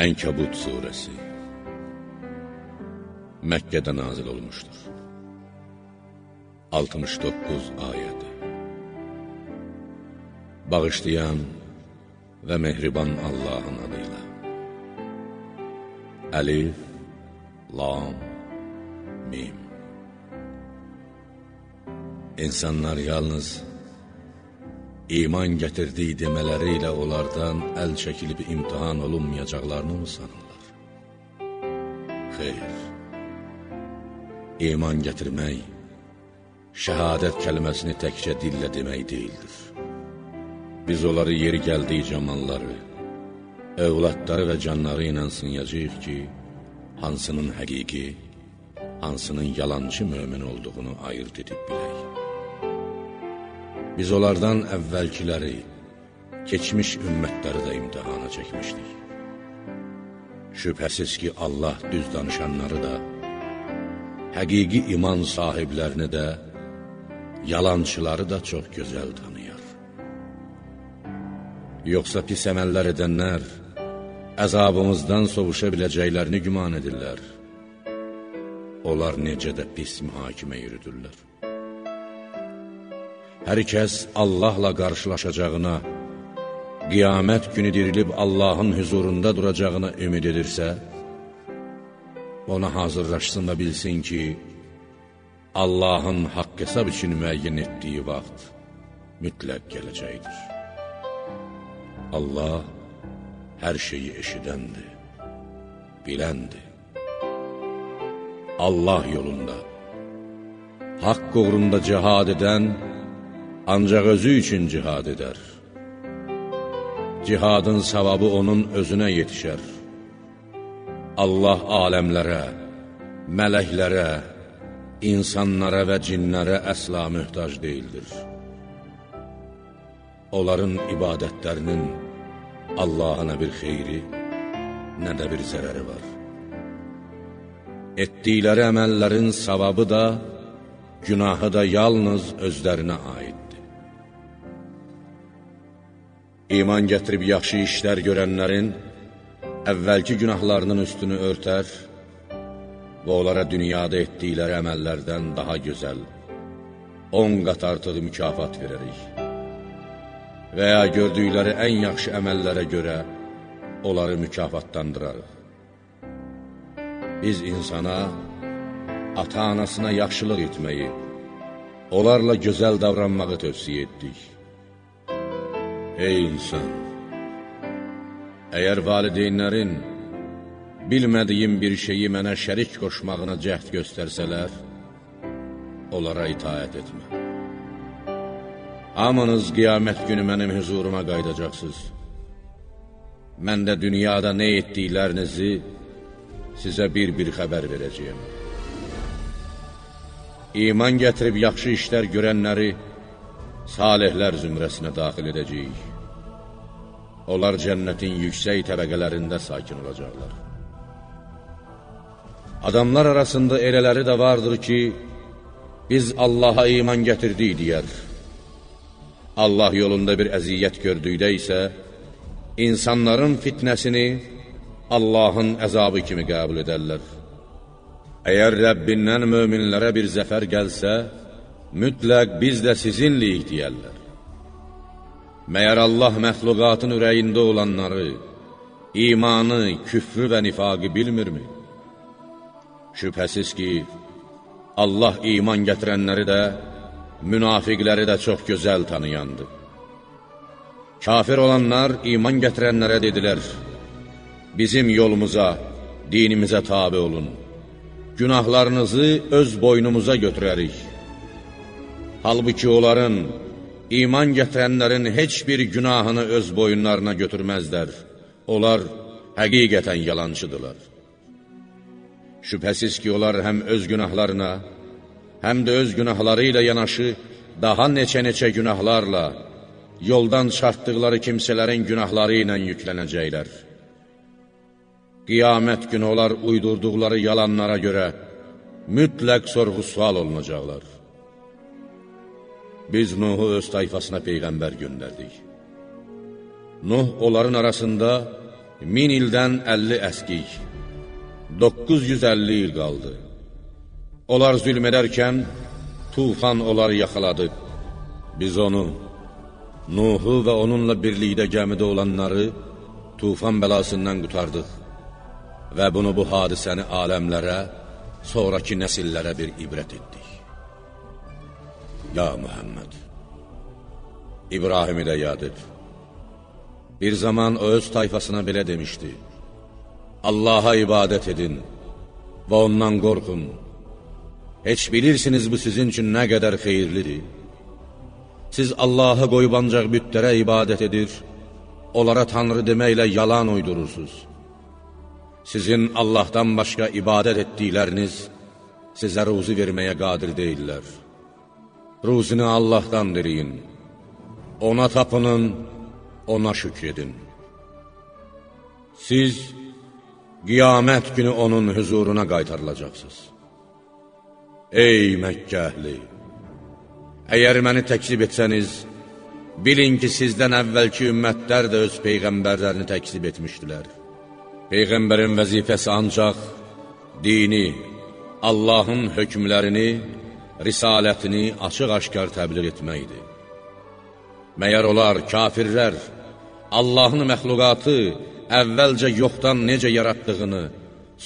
Ənkəbut surəsi. Məkkədə nazil olmuşdur. 69 ayədi Bağışlayan və mehriban Allahın adıyla Əlif, Lam, Mim. İnsanlar yalnız iman gətirdiyi demələri ilə onlardan əl çəkilib imtihan olunmayacaqlarını mı sanırlar? Xeyr. İman gətirmək, şəhadət kəlməsini təkcə dillə demək deyildir. Biz onları yeri gəldiyi camanları, övladları və canları ilə sınayacaq ki, hansının həqiqi, hansının yalancı mömin olduğunu ayırt edib bilək. Biz onlardan əvvəlkiləri, keçmiş ümmətləri də imtihana çəkmişdik. Şübhəsiz ki, Allah düz danışanları da, həqiqi iman sahiblərini də, yalançıları da çox gözəl tanıyar. Yoxsa pis əməllər edənlər, əzabımızdan sovuşa biləcəklərini güman edirlər. Onlar necə də pis mühakimə yürüdürlər. Hər kəs Allahla qarşılaşacağına, qiyamət günü dirilib Allahın hüzurunda duracağına ümid edirsə, ona hazırlaşsın və bilsin ki, Allahın haqq hesab üçün müəyyən etdiyi vaxt mütləq gələcəkdir. Allah hər şeyi eşidəndir, biləndir. Allah yolunda, haqq uğrunda cihad edən, ancaq özü üçün cihad edər. Cihadın savabı onun özünə yetişər. Allah aləmlərə, mələklərə, insanlara və cinlərə əsla mühtac deyildir. Onların ibadətlərinin Allaha nə bir xeyri, nə də bir zərəri var. Etdikləri əməllərin savabı da, günahı da yalnız özlərinə aid. İman gətirib yaxşı işlər görənlərin əvvəlki günahlarının üstünü örtər və onlara dünyada etdikləri əməllərdən daha gözəl, on qat artıq mükafat verərik. Və ya gördükləri ən yaxşı əməllərə görə onları mükafatlandırarıq. Biz insana, ata-anasına yaxşılıq etməyi, onlarla gözəl davranmağı tövsiyə etdik. Ey insan! Əgər valideynlərin bilmədiyim bir şeyi mənə şərik qoşmağına cəhd göstərsələr, onlara itaət etmə. Hamınız qiyamət günü mənim hüzuruma qaydacaqsınız. Mən də dünyada nə etdiklərinizi sizə bir-bir xəbər verəcəyəm. İman gətirib yaxşı işlər görənləri salihlər zümrəsinə daxil edəcəyik. Onlar cənnətin yüksək təbəqələrində sakin olacaqlar. Adamlar arasında elələri də vardır ki, biz Allaha iman gətirdik deyər. Allah yolunda bir əziyyət gördükdə isə, insanların fitnəsini Allahın əzabı kimi qəbul edərlər. Əgər Rəbbindən möminlərə bir zəfər gəlsə, mütləq biz də sizinliyik deyərlər. Məyər Allah məxluqatın ürəyində olanları, imanı, küfrü və nifaqı bilmirmi? Şübhəsiz ki, Allah iman gətirənləri də, münafiqləri də çox gözəl tanıyandı. Kafir olanlar iman gətirənlərə dedilər, bizim yolumuza, dinimizə tabi olun, günahlarınızı öz boynumuza götürərik. Halbuki onların, iman gətirənlərin heç bir günahını öz boyunlarına götürməzlər. Onlar həqiqətən yalancıdırlar. Şübhəsiz ki, onlar həm öz günahlarına, həm də öz günahları ilə yanaşı daha neçə-neçə günahlarla, yoldan çartdıqları kimsələrin günahları ilə yüklənəcəklər. Qiyamət günü onlar uydurduqları yalanlara görə mütləq sorğu-sual olunacaqlar. Biz Nuhu öz tayfasına Peyğəmbər göndərdik. Nuh onların arasında min ildən 50 əskik, 950 il qaldı. Onlar zülm edərkən, tufan onları yaxaladı. Biz onu, Nuhu və onunla birlikdə gəmidə olanları tufan bəlasından qutardıq və bunu bu hadisəni aləmlərə, sonraki nəsillərə bir ibrət etdik. Ya Muhammed, İbrahimi də yad et. Bir zaman öz tayfasına belə demişdi, Allaha ibadət edin və ondan qorxun. Heç bilirsiniz bu sizin üçün nə qədər xeyirlidir. Siz Allahı qoyub ancaq bütlərə ibadət edir, onlara Tanrı deməklə yalan uydurursunuz. Sizin Allahdan başqa ibadət etdikləriniz sizə ruzi verməyə qadir deyirlər. Ruzini Allahdan diriyin, ona tapının, ona şükr edin. Siz qiyamət günü onun hüzuruna qaytarılacaqsınız. Ey Məkkə əhli! Əgər məni təksib etsəniz, bilin ki, sizdən əvvəlki ümmətlər də öz peyğəmbərlərini təksib etmişdilər. Peyğəmbərin vəzifəsi ancaq dini, Allahın hökmlərini, risalətini açıq-aşkar təbliğ etməkdir. Məyər onlar, kafirlər, Allahın məxluqatı əvvəlcə yoxdan necə yaratdığını,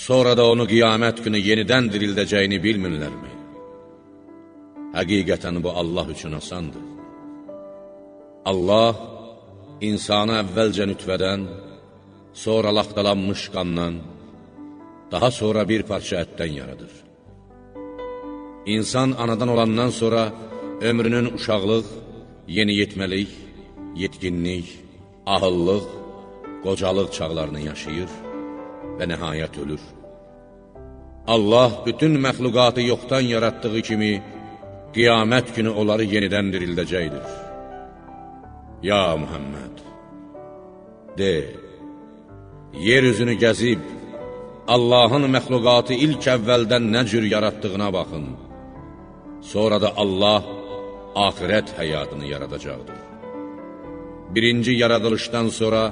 sonra da onu qiyamət günü yenidən dirildəcəyini bilmirlərmi? Həqiqətən bu Allah üçün asandır. Allah insanı əvvəlcə nütvədən, sonra laxtalanmış qandan, daha sonra bir parça ətdən yaradır. İnsan anadan olandan sonra ömrünün uşaqlıq, yeniyetməlik, yetkinlik, ahıllıq, qocalıq çağlarını yaşayır və nəhayət ölür. Allah bütün məxluqatı yoxdan yaratdığı kimi, qiyamət günü onları yenidən dirildəcəkdir. Ya Muhammed, de, yer üzünü gəzib, Allahın məxluqatı ilk əvvəldən nə cür yaratdığına baxın. Sonra da Allah axirət həyatını yaradacaqdır. Birinci yaradılışdan sonra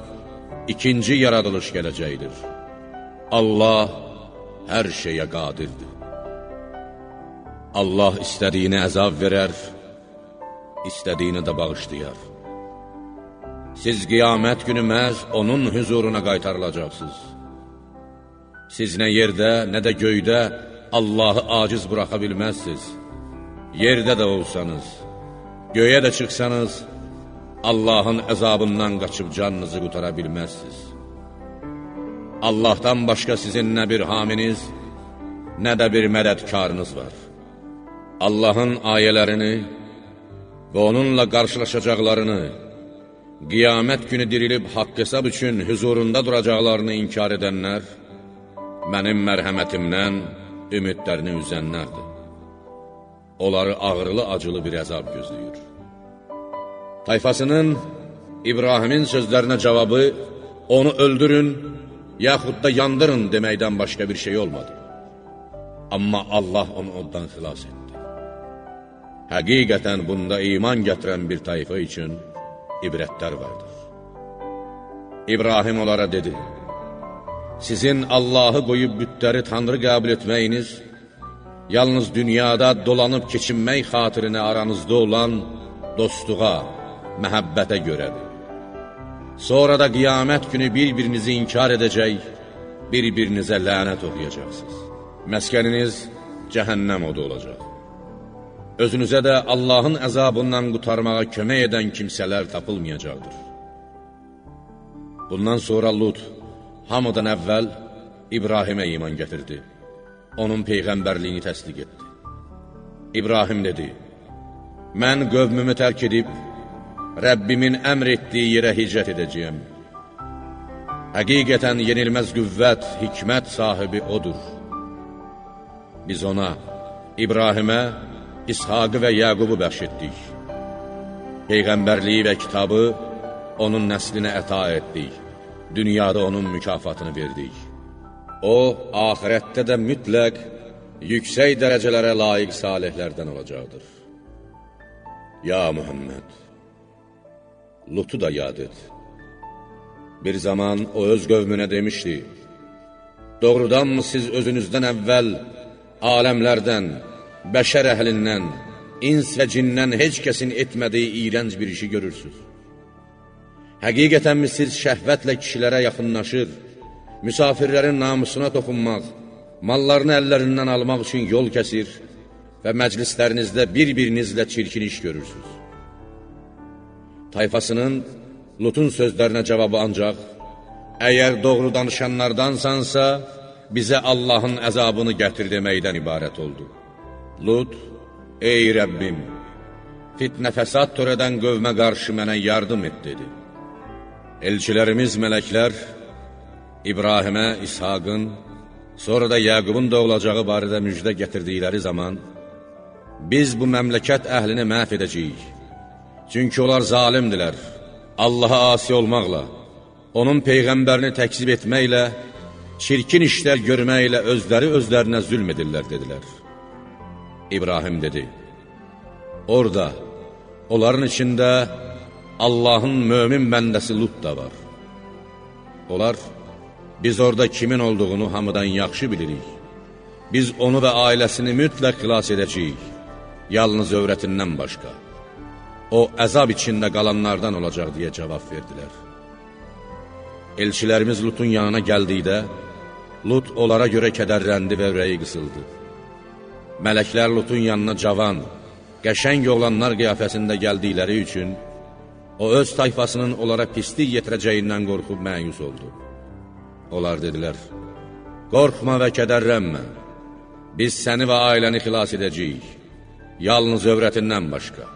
ikinci yaradılış gələcəkdir. Allah hər şeyə qadirdir. Allah istədiyini əzab verər, istədiyini də bağışlayar. Siz qiyamət günü məhz onun hüzuruna qaytarılacaqsınız. Siz nə yerdə, nə də göydə Allahı aciz buraxa bilməzsiniz. Yerdə də olsanız, göyə də çıxsanız, Allahın əzabından qaçıb canınızı qutara bilməzsiniz. Allahdan başqa sizin nə bir haminiz, nə də bir mədədkarınız var. Allahın ayələrini və onunla qarşılaşacaqlarını, qiyamət günü dirilib haqq hesab üçün hüzurunda duracaqlarını inkar edənlər, mənim mərhəmətimdən ümidlərini üzənlərdir. Onları ağrılı-acılı bir əzab gözləyir. Tayfasının İbrahimin sözlərinə cavabı onu öldürün, yaxud da yandırın deməkdən başqa bir şey olmadı. Amma Allah onu ondan xilas etdi. Həqiqətən bunda iman gətirən bir tayfa üçün ibrətlər vardır. İbrahim onlara dedi, Sizin Allahı qoyub bütləri tanrı qəbul etməyiniz, yalnız dünyada dolanıb keçinmək xatirinə aranızda olan dostluğa, məhəbbətə görədir. Sonra da qiyamət günü bir-birinizi inkar edəcək, bir-birinizə lənət oxuyacaqsınız. Məskəniniz cəhənnəm odu olacaq. Özünüzə də Allahın əzabından qutarmağa kömək edən kimsələr tapılmayacaqdır. Bundan sonra Lut hamıdan əvvəl İbrahimə iman gətirdi. Onun peyğəmbərliyini təsdiq etdi. İbrahim dedi, mən qövmümü tərk edib, Rəbbimin əmr etdiyi yerə hicrət edəcəyəm. Həqiqətən yenilməz qüvvət, hikmət sahibi odur. Biz ona, İbrahimə, İshaqı və Yəqubu bəxş etdik. Peyğəmbərliyi və kitabı onun nəslinə əta etdik. Dünyada onun mükafatını verdik. O, ahirətdə də mütləq, yüksək dərəcələrə layiq salihlərdən olacaqdır. Ya Muhammed! Lutu da yad et. Bir zaman o öz qövmünə demişdi, Doğrudanmı siz özünüzdən əvvəl aləmlərdən, bəşər əhlindən, ins və cindən heç kəsin etmədiyi iyrənc bir işi görürsünüz? Həqiqətənmi siz şəhvətlə kişilərə yaxınlaşır, müsafirlərin namusuna toxunmaq, mallarını əllərindən almaq üçün yol kəsir və məclislərinizdə bir-birinizlə çirkin iş görürsünüz? Tayfasının Lutun sözlərinə cavabı ancaq, Əgər doğru danışanlardansansa, bizə Allahın əzabını gətir deməkdən ibarət oldu. Lut, ey Rəbbim, fitnə fəsad törədən qövmə qarşı mənə yardım et, dedi. Elçilərimiz mələklər İbrahimə, İshaqın, sonra da Yəqubun doğulacağı barədə müjdə gətirdikləri zaman, biz bu məmləkət əhlini məhv edəcəyik. Çünki onlar zalimdilər, Allaha asi olmaqla, onun Peyğəmbərini təkzib etməklə, çirkin işlər görməklə özləri özlərinə zülm edirlər, dedilər. İbrahim dedi, Orada, onların içində Allahın mömin bəndəsi Lut da var. Onlar, biz orada kimin olduğunu hamıdan yaxşı bilirik. Biz onu və ailəsini mütləq xilas edəcəyik, yalnız övrətindən başqa. O, əzab içində qalanlardan olacaq deyə cavab verdilər. Elçilərimiz Lutun yanına gəldikdə, Lut onlara görə kədərləndi və ürəyi qısıldı. Mələklər Lutun yanına cavan, qəşəng oğlanlar qiyafəsində gəldikləri üçün, o öz tayfasının onlara pislik yetirəcəyindən qorxub məyus oldu. Onlar dedilər, qorxma və kədərlənmə, biz səni və ailəni xilas edəcəyik, yalnız övrətindən başqa.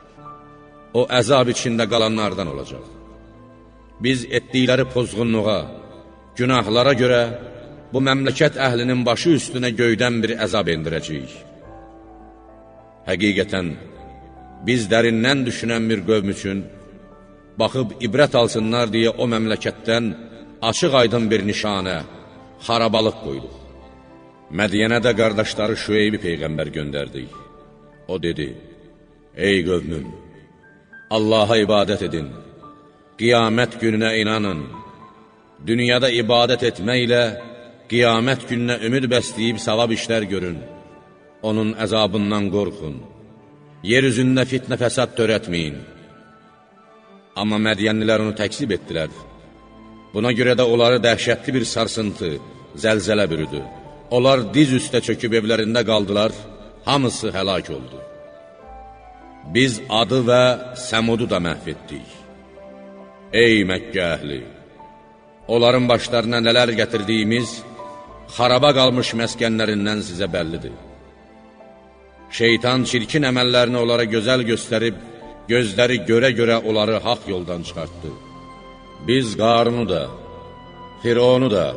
O əzab içində qalanlardan olacaq biz etdikləri pozğunluğa, günahlara görə bu məmləkət əhlinin başı üstünə göydən bir əzab endirəcəyik. Həqiqətən, biz dərindən düşünən bir qövm üçün, baxıb ibrət alsınlar deyə o məmləkətdən açıq aydın bir nişanə, xarabalıq qoyduq. Mədiyənə də qardaşları Şüeybi Peyğəmbər göndərdik. O dedi, Ey qövmüm, Allaha ibadət edin qiyamət gününə inanın. Dünyada ibadət etməklə qiyamət gününə ümid bəsləyib savab işlər görün. Onun əzabından qorxun. Yer üzündə fitnə fəsad törətməyin. Amma mədiyənlilər onu təksib etdilər. Buna görə də onları dəhşətli bir sarsıntı, zəlzələ bürüdü. Onlar diz üstə çöküb evlərində qaldılar, hamısı həlak oldu. Biz adı və Səmudu da məhv etdik. Ey Məkkə əhli! Onların başlarına nələr gətirdiyimiz, xaraba qalmış məskənlərindən sizə bəllidir. Şeytan çirkin əməllərini onlara gözəl göstərib, gözləri görə-görə onları haq yoldan çıxartdı. Biz Qarunu da, Fironu da,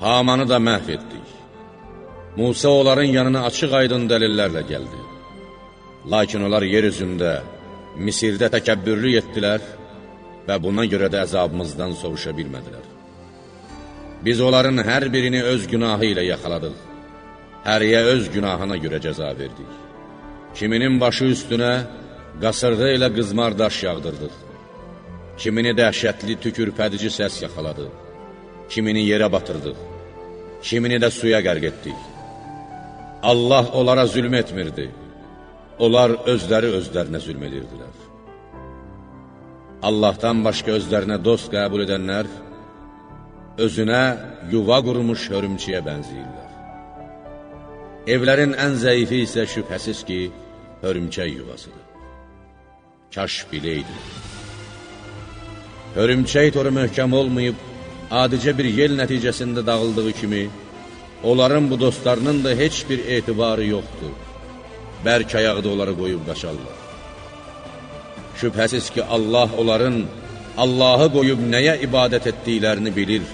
Hamanı da məhv etdik. Musa onların yanına açıq aydın dəlillərlə gəldi. Lakin onlar yer üzündə, Misirdə təkəbbürlü etdilər və buna görə də əzabımızdan soruşa bilmədilər. Biz onların hər birini öz günahı ilə yaxaladıq, həriyə öz günahına görə cəza verdik. Kiminin başı üstünə qasırğı ilə qızmar daş yağdırdıq. Kimini dəhşətli tükürpədici səs yaxaladı, kimini yerə batırdıq, kimini də suya qərq etdik. Allah onlara zülm etmirdi, onlar özləri özlərinə zülm edirdilər. Allahdan başqa özlərinə dost qəbul edənlər, özünə yuva qurmuş hörümçiyə bənziyirlər. Evlərin ən zəifi isə şübhəsiz ki, hörümçək yuvasıdır. Kaş biləydi. Hörümçək toru möhkəm olmayıb, adicə bir yel nəticəsində dağıldığı kimi, onların bu dostlarının da heç bir etibarı yoxdur. Bərk ayaqda onları qoyub qaçarlar. Şübhəsiz ki, Allah onların Allahı qoyub nəyə ibadət etdiklərini bilir.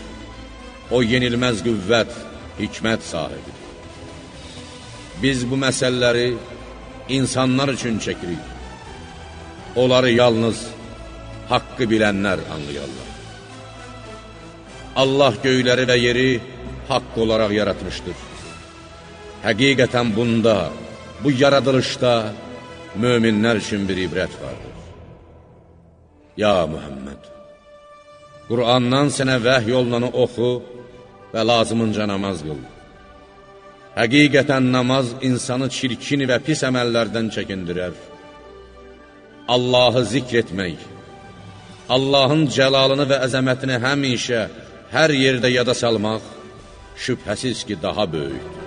O yenilməz qüvvət, hikmət sahibidir. Biz bu məsələləri insanlar üçün çəkirik. Onları yalnız haqqı bilənlər anlayarlar. Allah göyləri və yeri haqq olaraq yaratmışdır. Həqiqətən bunda, bu yaradılışda möminlər üçün bir ibrət vardır. Ya Muhammed, Qur'andan sənə vəhy yolunanı oxu və lazımınca namaz qıl. Həqiqətən namaz insanı çirkin və pis əməllərdən çəkindirər. Allahı zikr etmək, Allahın cəlalını və əzəmətini həmişə, hər yerdə yada salmaq şübhəsiz ki, daha böyükdür.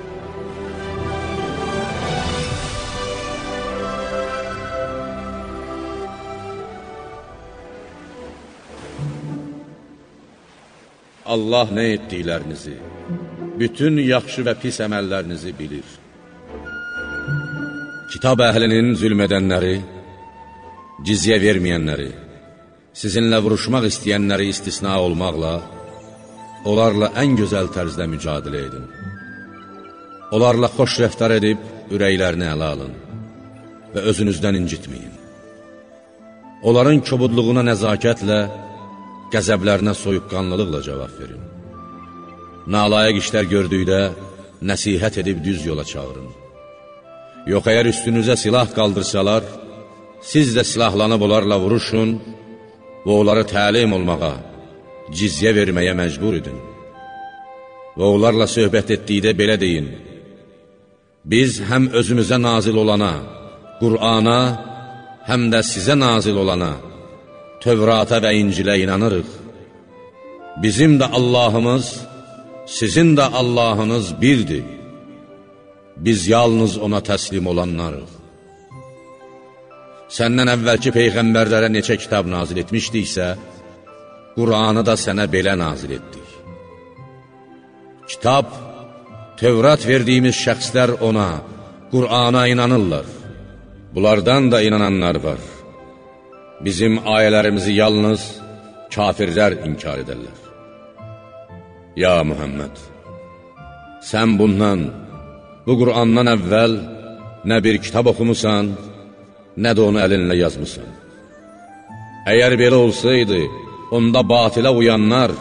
Allah nə etdiklərinizi, bütün yaxşı və pis əməllərinizi bilir. Kitab əhlinin zülm edənləri, cizyə verməyənləri, sizinlə vuruşmaq istəyənləri istisna olmaqla, onlarla ən gözəl tərzdə mücadilə edin. Onlarla xoş rəftar edib, ürəklərini ələ alın və özünüzdən incitməyin. Onların kobudluğuna nəzakətlə, qəzəblərinə soyuqqanlılıqla cavab verin. Nalayiq işlər gördükdə nəsihət edib düz yola çağırın. Yox, əgər üstünüzə silah qaldırsalar, siz də silahlanıb onlarla vuruşun və onları təlim olmağa, cizyə verməyə məcbur edin. Və onlarla söhbət etdikdə belə deyin, biz həm özümüzə nazil olana, Qur'ana, həm də sizə nazil olana, Tövrata və İncilə inanırıq. Bizim də Allahımız, sizin də Allahınız birdir. Biz yalnız ona təslim olanlarıq. Səndən əvvəlki peyğəmbərlərə neçə kitab nazil etmişdiksə, Qur'anı da sənə belə nazil etdik. Kitab, Tövrat verdiyimiz şəxslər ona, Qur'ana inanırlar. Bunlardan da inananlar var. Bizim ayələrimizi yalnız kafirlər inkar edərlər. Ya Muhammed, sən bundan, bu Qur'andan əvvəl nə bir kitab oxumusan, nə də onu əlinlə yazmısan. Əgər belə olsaydı, onda batilə uyanlar,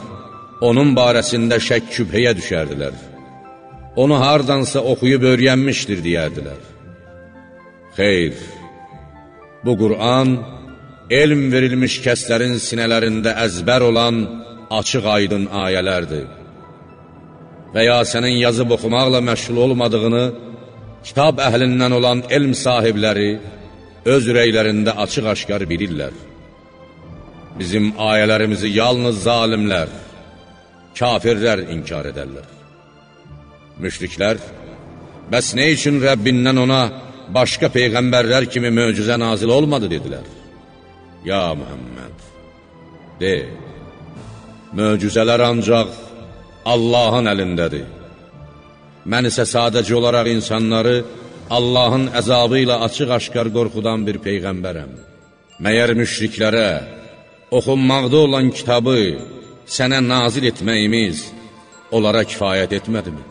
onun barəsində şək kübhəyə düşərdilər. Onu hardansa oxuyub öyrənmişdir, deyərdilər. Xeyr, bu Qur'an, elm verilmiş kəslərin sinələrində əzbər olan açıq aydın ayələrdir. Və ya sənin yazıb oxumaqla məşğul olmadığını, kitab əhlindən olan elm sahibləri öz ürəklərində açıq-aşkar bilirlər. Bizim ayələrimizi yalnız zalimlər, kafirlər inkar edərlər. Müşriklər, bəs nə üçün Rəbbindən ona başqa peyğəmbərlər kimi möcüzə nazil olmadı, dedilər. Ya Muhammed, de, möcüzələr ancaq Allahın əlindədir. Mən isə sadəcə olaraq insanları Allahın əzabı ilə açıq-aşkar qorxudan bir peyğəmbərəm. Məyər müşriklərə oxunmaqda olan kitabı sənə nazil etməyimiz onlara kifayət etmədimi?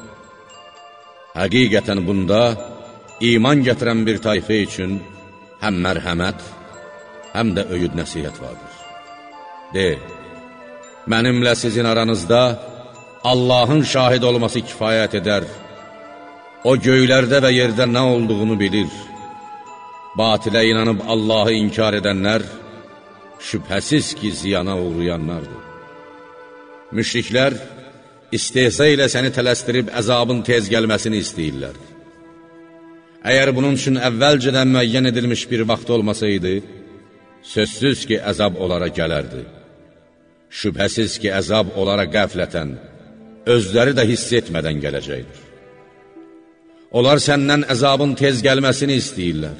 Həqiqətən bunda iman gətirən bir tayfə üçün həm mərhəmət, həm də öyüd nəsihət vardır. De, mənimlə sizin aranızda Allahın şahid olması kifayət edər. O göylərdə və yerdə nə olduğunu bilir. Batilə inanıb Allahı inkar edənlər, şübhəsiz ki, ziyana uğrayanlardır. Müşriklər istehsa ilə səni tələsdirib əzabın tez gəlməsini istəyirlər. Əgər bunun üçün əvvəlcədən müəyyən edilmiş bir vaxt olmasaydı, sözsüz ki, əzab onlara gələrdi. Şübhəsiz ki, əzab onlara qəflətən, özləri də hiss etmədən gələcəkdir. Onlar səndən əzabın tez gəlməsini istəyirlər.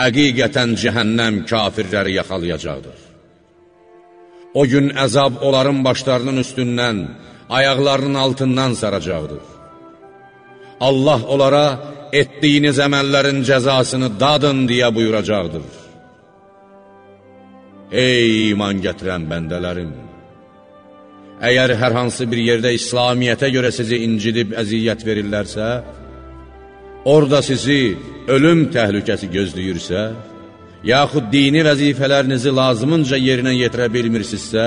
Həqiqətən cəhənnəm kafirləri yaxalayacaqdır. O gün əzab onların başlarının üstündən, ayaqlarının altından saracaqdır. Allah onlara etdiyiniz əməllərin cəzasını dadın deyə buyuracaqdır. Ey iman gətirən bəndələrim! Əgər hər hansı bir yerdə İslamiyyətə görə sizi incidib əziyyət verirlərsə, orada sizi ölüm təhlükəsi gözləyirsə, yaxud dini vəzifələrinizi lazımınca yerinə yetirə bilmirsinizsə,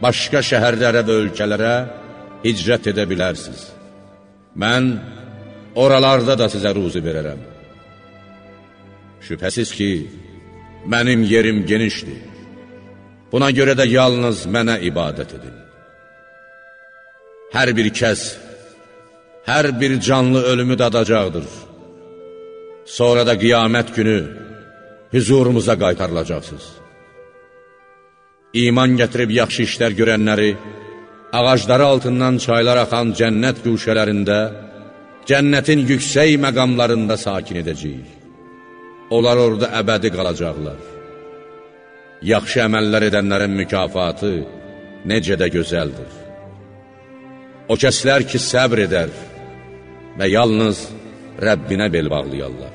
başqa şəhərlərə və ölkələrə hicrət edə bilərsiniz. Mən oralarda da sizə ruzu verərəm. Şübhəsiz ki, mənim yerim genişdir. Buna görə də yalnız mənə ibadət edin. Hər bir kəs, hər bir canlı ölümü dadacaqdır. Sonra da qiyamət günü hüzurumuza qaytarılacaqsınız. İman gətirib yaxşı işlər görənləri, ağacları altından çaylar axan cənnət güşələrində, cənnətin yüksək məqamlarında sakin edəcəyik. Onlar orada əbədi qalacaqlar. Yaxşı əməllər edənlərin mükafatı necə də gözəldir. O kəslər ki, səbr edər və yalnız Rəbbinə bel bağlayarlar.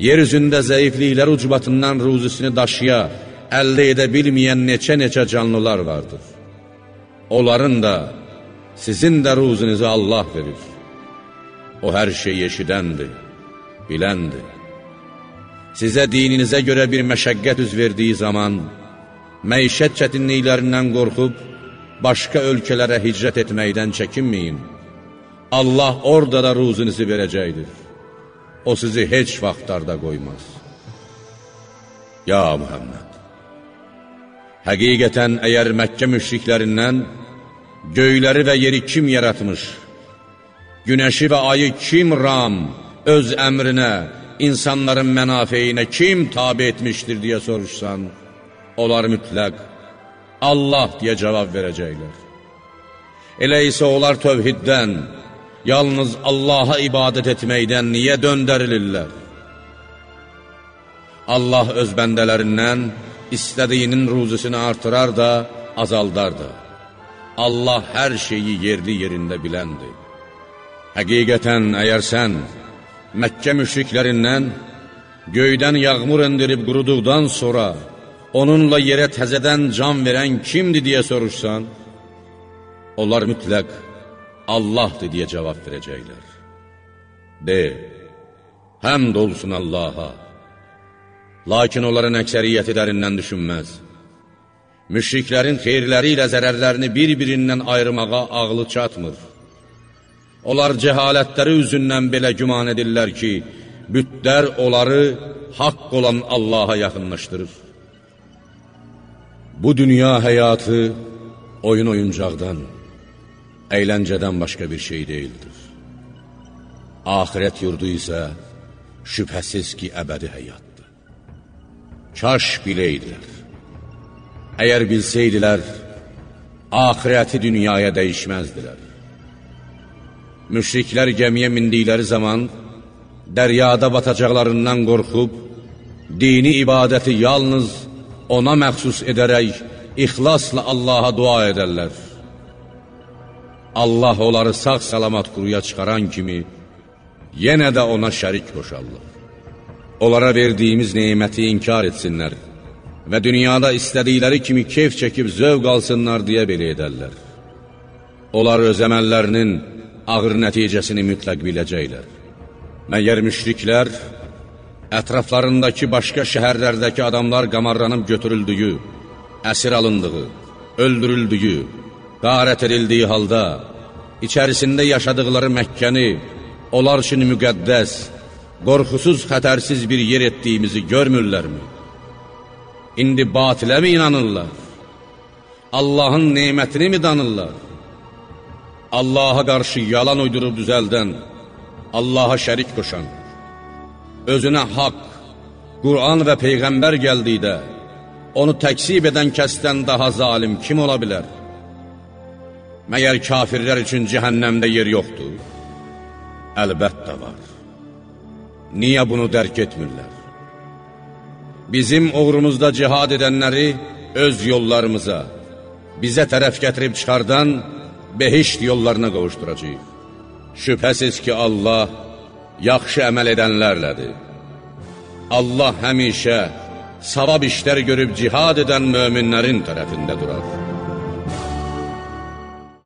Yer üzündə zəifliklər ucbatından ruzisini daşıya, əldə edə bilməyən neçə-neçə canlılar vardır. Onların da, sizin də ruzinizi Allah verir. O hər şeyi eşidəndir, biləndir. Sizə dininizə görə bir məşəqqət üz verdiyi zaman, məişət çətinliklərindən qorxub, başqa ölkələrə hicrət etməkdən çəkinməyin. Allah orada da ruzinizi verəcəkdir. O sizi heç vaxtlarda qoymaz. Ya Muhammed! Həqiqətən, əgər Məkkə müşriklərindən göyləri və yeri kim yaratmış, günəşi və ayı kim ram, öz əmrinə, insanların mənafeyinə kim tabi etmişdir deyə soruşsan, onlar mütləq Allah deyə cavab verəcəklər. Elə isə onlar tövhiddən, yalnız Allaha ibadət etməkdən niyə döndərilirlər? Allah öz bəndələrindən istədiyinin ruzusunu artırar da, azaldar da. Allah hər şeyi yerli yerində biləndir. Həqiqətən, əgər sən Məkkə müşriklərindən göydən yağmur endirib quruduqdan sonra onunla yerə təzədən can verən kimdir deyə soruşsan, onlar mütləq Allahdır deyə cavab verəcəklər. De, həmd olsun Allaha. Lakin onların əksəriyyəti dərindən düşünməz. Müşriklərin xeyirləri ilə zərərlərini bir-birindən ayırmağa ağlı çatmır. Onlar cəhalətləri üzündən belə güman edirlər ki, bütlər onları haqq olan Allaha yaxınlaşdırır. Bu dünya həyatı oyun oyuncaqdan, əyləncədən başqa bir şey deyildir. Ahirət yurdu isə şübhəsiz ki, əbədi həyatdır. Kaş biləydilər. Əgər bilsəydilər, ahirəti dünyaya dəyişməzdilər. Müşriklər gəmiyə mindikləri zaman, dəryada batacaqlarından qorxub, dini ibadəti yalnız ona məxsus edərək, ixlasla Allaha dua edərlər. Allah onları sağ-salamat quruya çıxaran kimi, yenə də ona şərik qoşarlar. Onlara verdiyimiz neyməti inkar etsinlər və dünyada istədikləri kimi keyf çəkib zövq alsınlar deyə belə edərlər. Onlar öz əməllərinin ağır nəticəsini mütləq biləcəklər. Məgər müşriklər ətraflarındakı başqa şəhərlərdəki adamlar qamarlanıb götürüldüyü, əsir alındığı, öldürüldüyü, qarət edildiyi halda, içərisində yaşadıqları Məkkəni, onlar üçün müqəddəs, qorxusuz, xətərsiz bir yer etdiyimizi görmürlərmi? İndi batilə mi inanırlar? Allahın neymətini mi danırlar? Allaha qarşı yalan uydurub düzəldən, Allaha şərik qoşan, özünə haqq, Qur'an və Peyğəmbər gəldikdə, onu təksib edən kəsdən daha zalim kim ola bilər? Məyər kafirlər üçün cəhənnəmdə yer yoxdur? Əlbəttə var. Niyə bunu dərk etmirlər? Bizim uğrumuzda cihad edənləri öz yollarımıza, bizə tərəf gətirib çıxardan, behişt yollarına qovuşduracaq. Şübhəsiz ki, Allah yaxşı əməl edənlərlədir. Allah həmişə savab işlər görüb cihad edən möminlərin tərəfində durar.